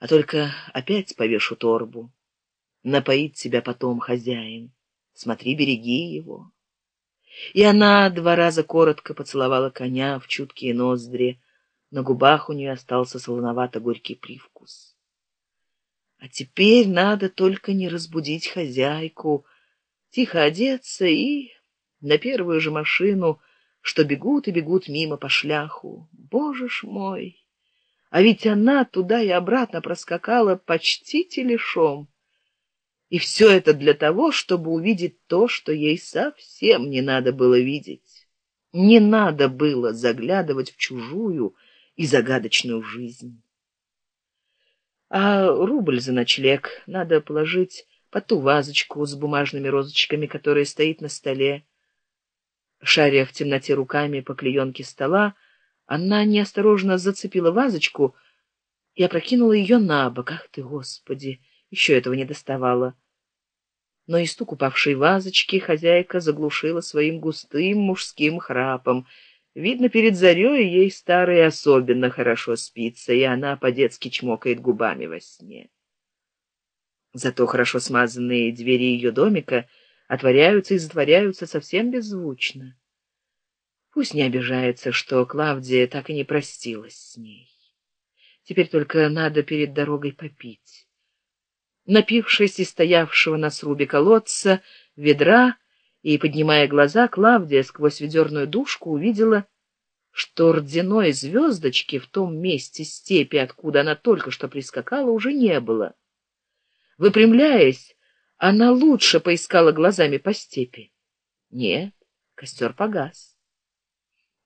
а только опять повешу торбу. Напоит тебя потом хозяин. Смотри, береги его. И она два раза коротко поцеловала коня в чуткие ноздри. На губах у нее остался солоновато-горький привкус. А теперь надо только не разбудить хозяйку, тихо одеться и на первую же машину, что бегут и бегут мимо по шляху. Боже ж мой! А ведь она туда и обратно проскакала почти телешом. И все это для того, чтобы увидеть то, что ей совсем не надо было видеть. Не надо было заглядывать в чужую и загадочную жизнь. А рубль за ночлег надо положить под ту вазочку с бумажными розочками, которая стоит на столе. Шаря в темноте руками по клеенке стола, она неосторожно зацепила вазочку и опрокинула ее на бок. Ах ты, Господи! Еще этого не доставало. Но и стук упавшей вазочки хозяйка заглушила своим густым мужским храпом. Видно, перед зарей ей старой особенно хорошо спится, и она по-детски чмокает губами во сне. Зато хорошо смазанные двери ее домика отворяются и затворяются совсем беззвучно. Пусть не обижается, что Клавдия так и не простилась с ней. Теперь только надо перед дорогой попить. Напившись из стоявшего на срубе колодца ведра и поднимая глаза, Клавдия сквозь ведерную душку увидела, что родяной звездочки в том месте степи, откуда она только что прискакала, уже не было. Выпрямляясь, она лучше поискала глазами по степи. Нет, костер погас.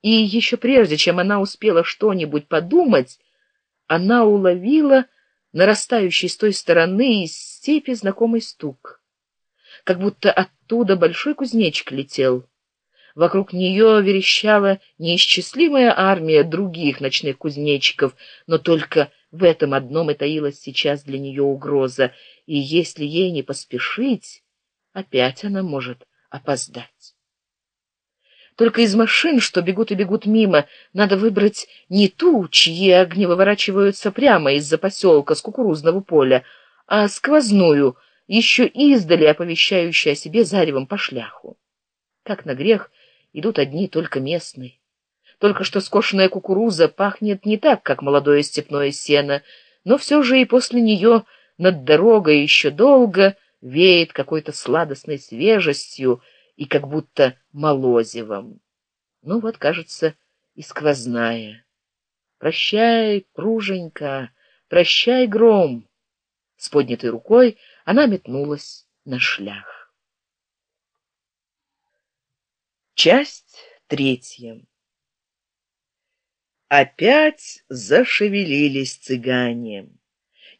И еще прежде, чем она успела что-нибудь подумать, она уловила нарастающий с той стороны из степи знакомый стук. Как будто оттуда большой кузнечик летел. Вокруг нее верещала неисчислимая армия других ночных кузнечиков, но только в этом одном и таилась сейчас для нее угроза, и если ей не поспешить, опять она может опоздать. Только из машин, что бегут и бегут мимо, надо выбрать не ту, чьи огни выворачиваются прямо из-за поселка с кукурузного поля, а сквозную, еще издали оповещающую о себе заревом по шляху. Как на грех идут одни только местные. Только что скошенная кукуруза пахнет не так, как молодое степное сено, но все же и после нее над дорогой еще долго веет какой-то сладостной свежестью, и как будто молозивом. Ну вот, кажется, и сквозная. Прощай, пруженька, прощай, гром. С поднятой рукой она метнулась на шлях. Часть третья. Опять зашевелились цыгане.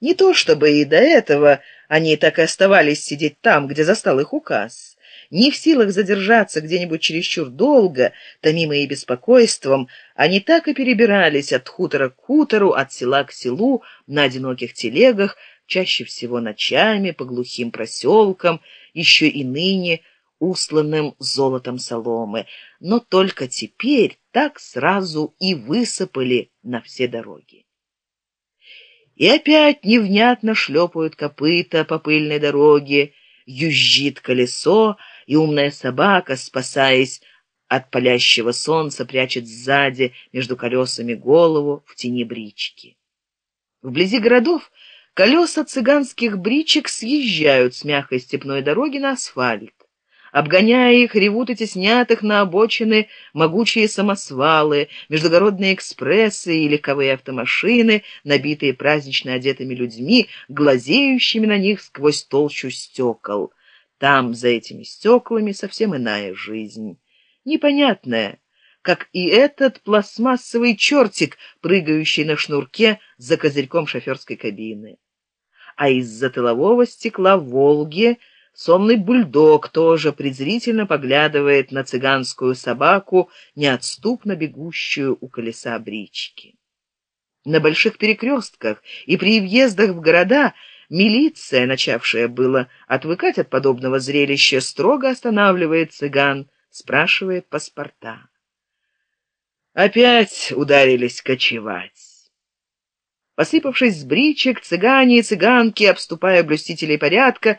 Не то чтобы и до этого они так и оставались сидеть там, где застал их указ не в силах задержаться где-нибудь чересчур долго, томимые беспокойством, они так и перебирались от хутора к хутору, от села к селу, на одиноких телегах, чаще всего ночами, по глухим проселкам, еще и ныне усланным золотом соломы, но только теперь так сразу и высыпали на все дороги. И опять невнятно шлепают копыта по пыльной дороге, юзжит колесо, и умная собака, спасаясь от палящего солнца, прячет сзади между колесами голову в тени брички. Вблизи городов колеса цыганских бричек съезжают с мягкой степной дороги на асфальт. Обгоняя их, ревут и теснят их на обочины могучие самосвалы, междугородные экспрессы и легковые автомашины, набитые празднично одетыми людьми, глазеющими на них сквозь толщу стекол. Там, за этими стеклами, совсем иная жизнь, непонятная, как и этот пластмассовый чертик, прыгающий на шнурке за козырьком шоферской кабины. А из-за тылового стекла в «Волге» сонный бульдог тоже презрительно поглядывает на цыганскую собаку, неотступно бегущую у колеса брички. На больших перекрестках и при въездах в города – Милиция, начавшая было отвыкать от подобного зрелища, строго останавливает цыган, спрашивает паспорта. Опять ударились кочевать. Посыпавшись с бричек, цыгане и цыганки, обступая блюстителей порядка,